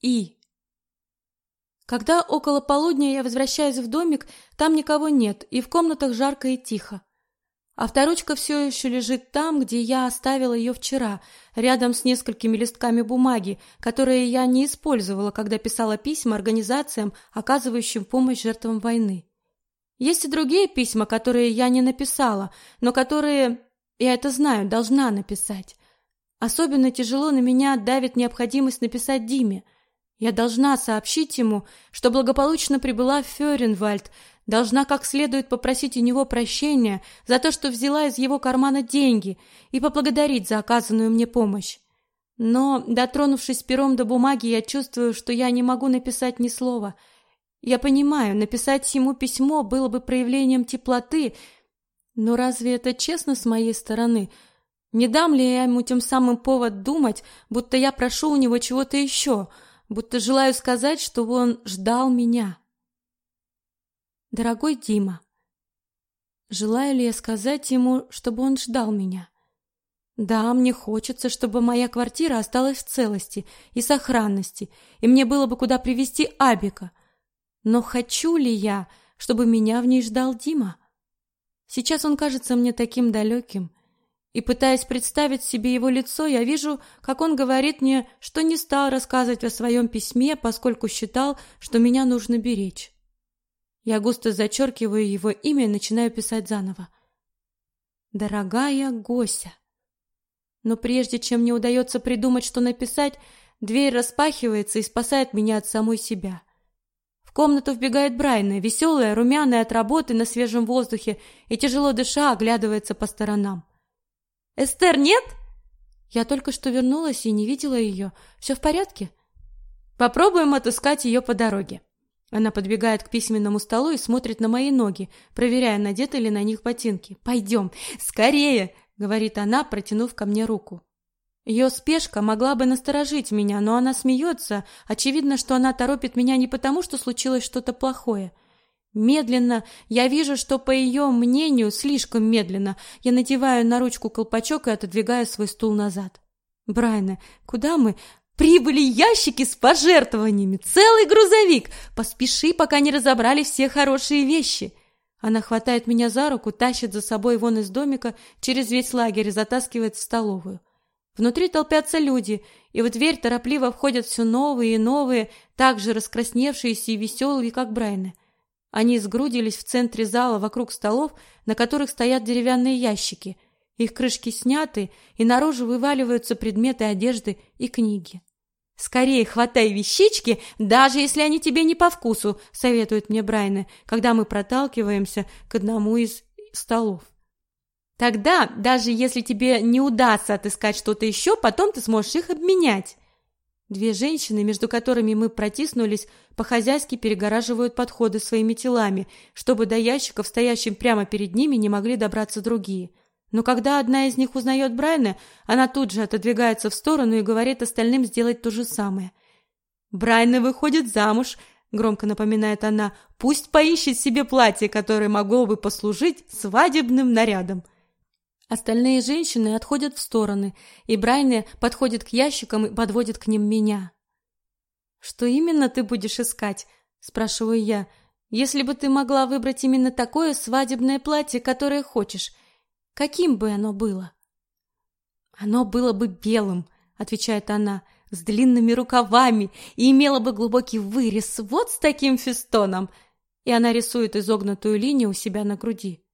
И. Когда около полудня я возвращаюсь в домик, там никого нет, и в комнатах жарко и тихо. Авторучка все еще лежит там, где я оставила ее вчера, рядом с несколькими листками бумаги, которые я не использовала, когда писала письма организациям, оказывающим помощь жертвам войны. Есть и другие письма, которые я не написала, но которые, я это знаю, должна написать. Особенно тяжело на меня давит необходимость написать Диме – я должна сообщить ему, что благополучно прибыла в Фёренвальд, должна как следует попросить у него прощения за то, что взяла из его кармана деньги, и поблагодарить за оказанную мне помощь. Но, дотронувшись пером до бумаги, я чувствую, что я не могу написать ни слова. Я понимаю, написать ему письмо было бы проявлением теплоты, но разве это честно с моей стороны? Не дам ли я ему тем самым повод думать, будто я прошу у него чего-то еще — будто желаю сказать, что он ждал меня. Дорогой Дима, желаю ли я сказать ему, чтобы он ждал меня? Да, мне хочется, чтобы моя квартира осталась в целости и сохранности, и мне было бы куда привезти Абика. Но хочу ли я, чтобы меня в ней ждал Дима? Сейчас он кажется мне таким далеким, и пытаясь представить себе его лицо, я вижу, как он говорит мне, что не стал рассказывать о своем письме, поскольку считал, что меня нужно беречь. Я густо зачеркиваю его имя и начинаю писать заново. Дорогая Гося. Но прежде чем мне удается придумать, что написать, дверь распахивается и спасает меня от самой себя. В комнату вбегает Брайна, веселая, румяная от работы на свежем воздухе и тяжело дыша оглядывается по сторонам. Эстер нет? Я только что вернулась и не видела ее. Все в порядке? Попробуем отыскать ее по дороге. Она подбегает к письменному столу и смотрит на мои ноги, проверяя, надеты ли на них ботинки. «Пойдем! Скорее!» — говорит она, протянув ко мне руку. Ее спешка могла бы насторожить меня, но она смеется. Очевидно, что она торопит меня не потому, что случилось что-то плохое — Медленно, я вижу, что, по ее мнению, слишком медленно, я надеваю на ручку колпачок и отодвигаю свой стул назад. Брайна, куда мы? Прибыли ящики с пожертвованиями, целый грузовик. Поспеши, пока не разобрали все хорошие вещи. Она хватает меня за руку, тащит за собой вон из домика, через весь лагерь и затаскивает в столовую. Внутри толпятся люди, и в дверь торопливо входят все новые и новые, так же раскрасневшиеся и веселые, как Брайны. Они сгрудились в центре зала вокруг столов, на которых стоят деревянные ящики. Их крышки сняты, и наружу вываливаются предметы одежды и книги. «Скорее хватай вещички, даже если они тебе не по вкусу», — советует мне Брайна, когда мы проталкиваемся к одному из столов. «Тогда, даже если тебе не удастся отыскать что-то еще, потом ты сможешь их обменять». Две женщины, между которыми мы протиснулись, по-хозяйски перегораживают подходы своими телами, чтобы до ящиков, стоящих прямо перед ними, не могли добраться другие. Но когда одна из них узнает Брайна, она тут же отодвигается в сторону и говорит остальным сделать то же самое. «Брайна выходит замуж», — громко напоминает она, — «пусть поищет себе платье, которое могло бы послужить свадебным нарядом». Остальные женщины отходят в стороны, и Брайне подходит к ящикам и подводит к ним меня. «Что именно ты будешь искать?» – спрашиваю я. «Если бы ты могла выбрать именно такое свадебное платье, которое хочешь, каким бы оно было?» «Оно было бы белым», – отвечает она, – «с длинными рукавами и имело бы глубокий вырез, вот с таким фестоном». И она рисует изогнутую линию у себя на груди.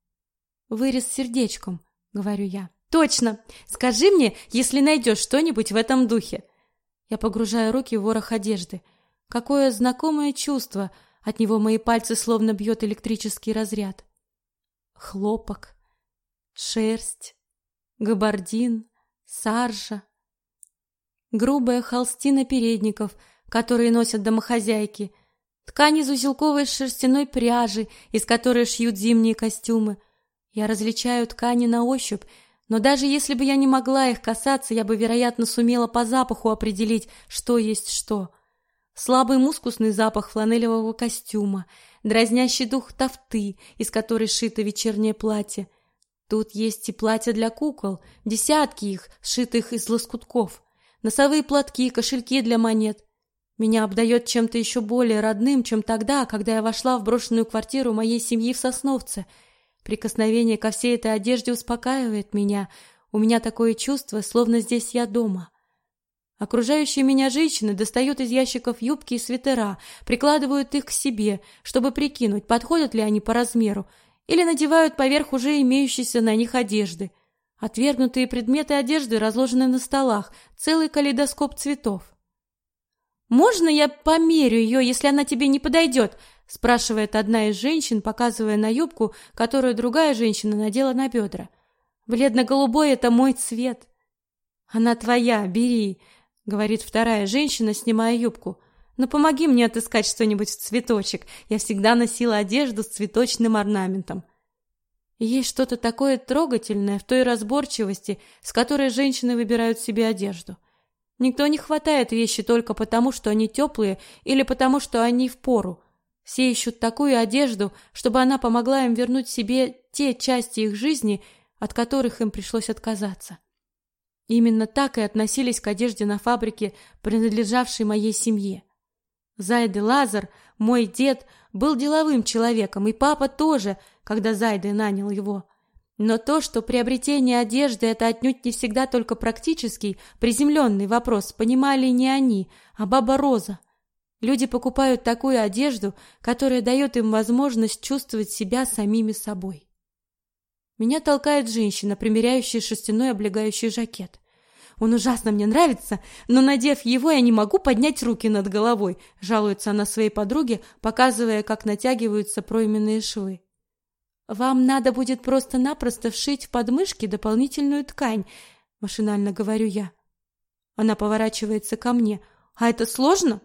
Вырез сердечком –— говорю я. «Точно! Скажи мне, если найдешь что-нибудь в этом духе!» Я погружаю руки в ворох одежды. Какое знакомое чувство! От него мои пальцы словно бьет электрический разряд. Хлопок, шерсть, габардин, саржа. Грубая холстина передников, которые носят домохозяйки. Ткань из узелковой шерстяной пряжи, из которой шьют зимние костюмы — я различаю ткани на ощупь, но даже если бы я не могла их касаться, я бы, вероятно, сумела по запаху определить, что есть что. Слабый мускусный запах фланелевого костюма, дразнящий дух тафты, из которой шито вечернее платье. Тут есть и платья для кукол, десятки их, сшитых из лоскутков, носовые платки, кошельки для монет. Меня обдает чем-то еще более родным, чем тогда, когда я вошла в брошенную квартиру моей семьи в Сосновце. Прикосновение ко всей этой одежде успокаивает меня. У меня такое чувство, словно здесь я дома. Окружающие меня женщины достают из ящиков юбки и свитера, прикладывают их к себе, чтобы прикинуть, подходят ли они по размеру, или надевают поверх уже имеющейся на них одежды. Отвергнутые предметы одежды разложены на столах, целый калейдоскоп цветов. «Можно я померю ее, если она тебе не подойдет?» Спрашивает одна из женщин, показывая на юбку, которую другая женщина надела на бедра. «Бледно-голубой — это мой цвет». «Она твоя, бери», — говорит вторая женщина, снимая юбку. «Но помоги мне отыскать что-нибудь в цветочек. Я всегда носила одежду с цветочным орнаментом». Есть что-то такое трогательное в той разборчивости, с которой женщины выбирают себе одежду. Никто не хватает вещи только потому, что они теплые или потому, что они в пору. Все ищут такую одежду, чтобы она помогла им вернуть себе те части их жизни, от которых им пришлось отказаться. Именно так и относились к одежде на фабрике, принадлежавшей моей семье. Зайды Лазар, мой дед, был деловым человеком, и папа тоже, когда Зайды нанял его. Но то, что приобретение одежды – это отнюдь не всегда только практический, приземленный вопрос, понимали не они, а баба Роза. Люди покупают такую одежду, которая дает им возможность чувствовать себя самими собой. Меня толкает женщина, примеряющая шерстяной облегающий жакет. Он ужасно мне нравится, но, надев его, я не могу поднять руки над головой, жалуется она своей подруге, показывая, как натягиваются пройменные швы. Вам надо будет просто-напросто вшить в подмышки дополнительную ткань, машинально говорю я. Она поворачивается ко мне. А это сложно?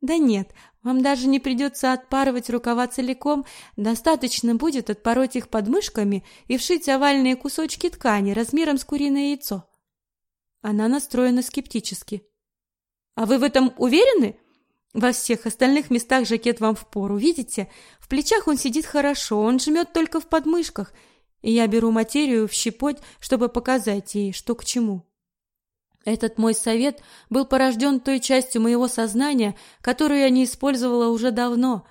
Да нет, вам даже не придется отпарывать рукава целиком, достаточно будет отпороть их подмышками и вшить овальные кусочки ткани размером с куриное яйцо. Она настроена скептически. А вы в этом уверены? Во всех остальных местах жакет вам впору, видите? В плечах он сидит хорошо, он жмет только в подмышках, и я беру материю в щепоть, чтобы показать ей, что к чему. Этот мой совет был порожден той частью моего сознания, которую я не использовала уже давно.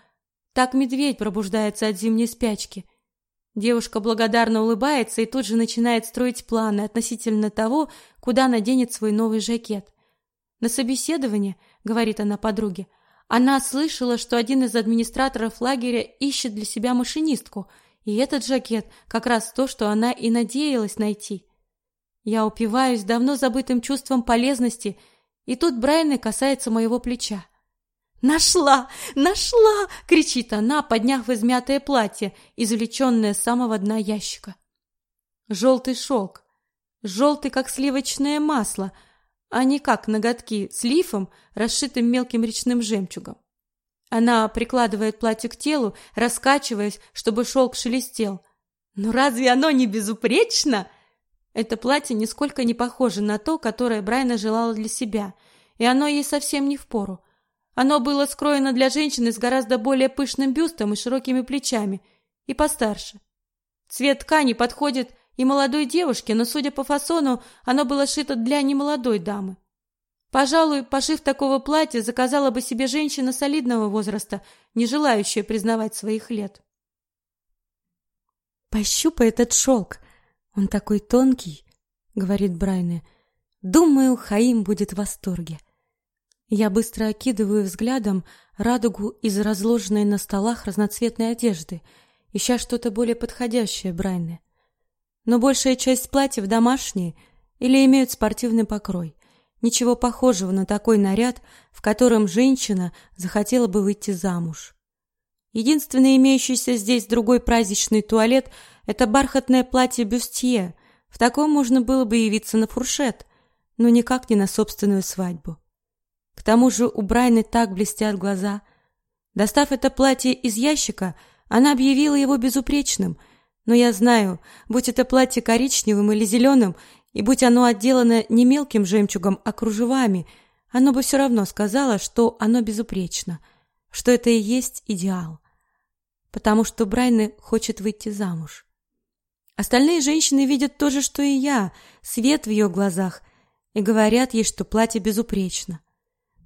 Так медведь пробуждается от зимней спячки. Девушка благодарно улыбается и тут же начинает строить планы относительно того, куда наденет свой новый жакет. На собеседование – говорит она подруге. Она слышала, что один из администраторов лагеря ищет для себя машинистку, и этот жакет как раз то, что она и надеялась найти. Я упиваюсь давно забытым чувством полезности, и тут Брайан касается моего плеча. «Нашла! Нашла!» — кричит она, подняв измятое платье, извлеченное с самого дна ящика. Желтый шелк, желтый, как сливочное масло — а не как ноготки с лифом, расшитым мелким речным жемчугом. Она прикладывает платье к телу, раскачиваясь, чтобы шелк шелестел. Но разве оно не безупречно? Это платье нисколько не похоже на то, которое Брайна желала для себя, и оно ей совсем не впору. Оно было скроено для женщины с гораздо более пышным бюстом и широкими плечами, и постарше. Цвет ткани подходит и молодой девушке, но, судя по фасону, оно было шито для немолодой дамы. Пожалуй, пошив такого платья, заказала бы себе женщина солидного возраста, не желающая признавать своих лет. «Пощупай этот шелк, он такой тонкий», — говорит Брайне. «Думаю, Хаим будет в восторге». Я быстро окидываю взглядом радугу из разложенной на столах разноцветной одежды, ища что-то более подходящее Брайне но большая часть платьев домашние или имеют спортивный покрой. Ничего похожего на такой наряд, в котором женщина захотела бы выйти замуж. Единственный имеющийся здесь другой праздничный туалет – это бархатное платье бюстье. В таком можно было бы явиться на фуршет, но никак не на собственную свадьбу. К тому же у Брайны так блестят глаза. Достав это платье из ящика, она объявила его безупречным – но я знаю, будь это платье коричневым или зеленым, и будь оно отделано не мелким жемчугом, а кружевами, оно бы все равно сказала, что оно безупречно, что это и есть идеал. Потому что Брайны хочет выйти замуж. Остальные женщины видят то же, что и я, свет в ее глазах, и говорят ей, что платье безупречно.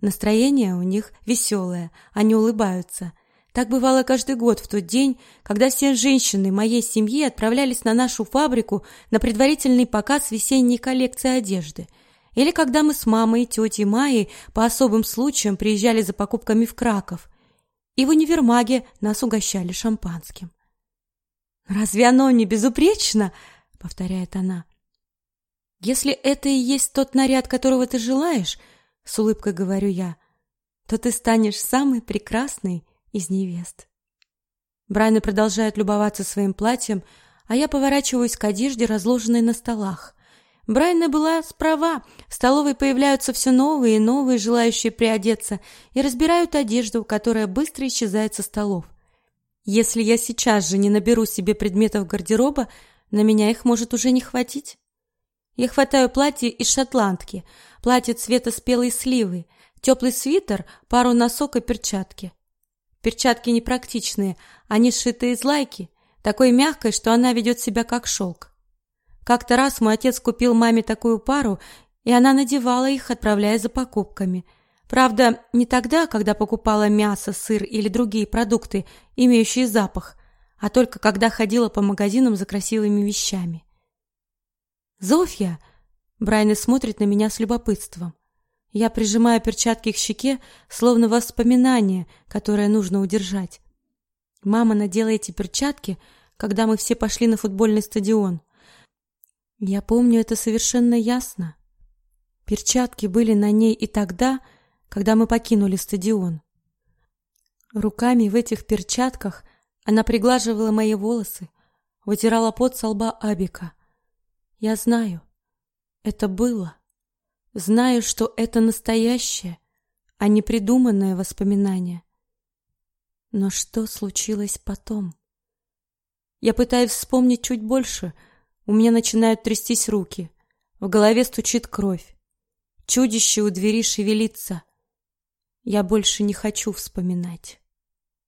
Настроение у них веселое, они улыбаются. Так бывало каждый год в тот день, когда все женщины моей семьи отправлялись на нашу фабрику на предварительный показ весенней коллекции одежды. Или когда мы с мамой и тетей Майей по особым случаям приезжали за покупками в Краков. И в универмаге нас угощали шампанским. «Разве оно не безупречно?» — повторяет она. «Если это и есть тот наряд, которого ты желаешь, — с улыбкой говорю я, то ты станешь самой прекрасной из невест. Брайна продолжает любоваться своим платьем, а я поворачиваюсь к одежде, разложенной на столах. Брайна была справа. В столовой появляются все новые и новые желающие приодеться и разбирают одежду, которая быстро исчезает со столов. Если я сейчас же не наберу себе предметов гардероба, на меня их может уже не хватить. Я хватаю платье из шотландки, платье цвета спелой сливы, теплый свитер, пару носок и перчатки. Перчатки непрактичные, они сшиты из лайки, такой мягкой, что она ведет себя как шелк. Как-то раз мой отец купил маме такую пару, и она надевала их, отправляя за покупками. Правда, не тогда, когда покупала мясо, сыр или другие продукты, имеющие запах, а только когда ходила по магазинам за красивыми вещами. Зофья, Брайан смотрит на меня с любопытством. Я прижимаю перчатки к щеке, словно воспоминание, которое нужно удержать. Мама надела эти перчатки, когда мы все пошли на футбольный стадион. Я помню это совершенно ясно. Перчатки были на ней и тогда, когда мы покинули стадион. Руками в этих перчатках она приглаживала мои волосы, вытирала пот со лба Абика. Я знаю, это было. Знаю, что это настоящее, а не придуманное воспоминание. Но что случилось потом? Я пытаюсь вспомнить чуть больше. У меня начинают трястись руки. В голове стучит кровь. Чудище у двери шевелится. Я больше не хочу вспоминать.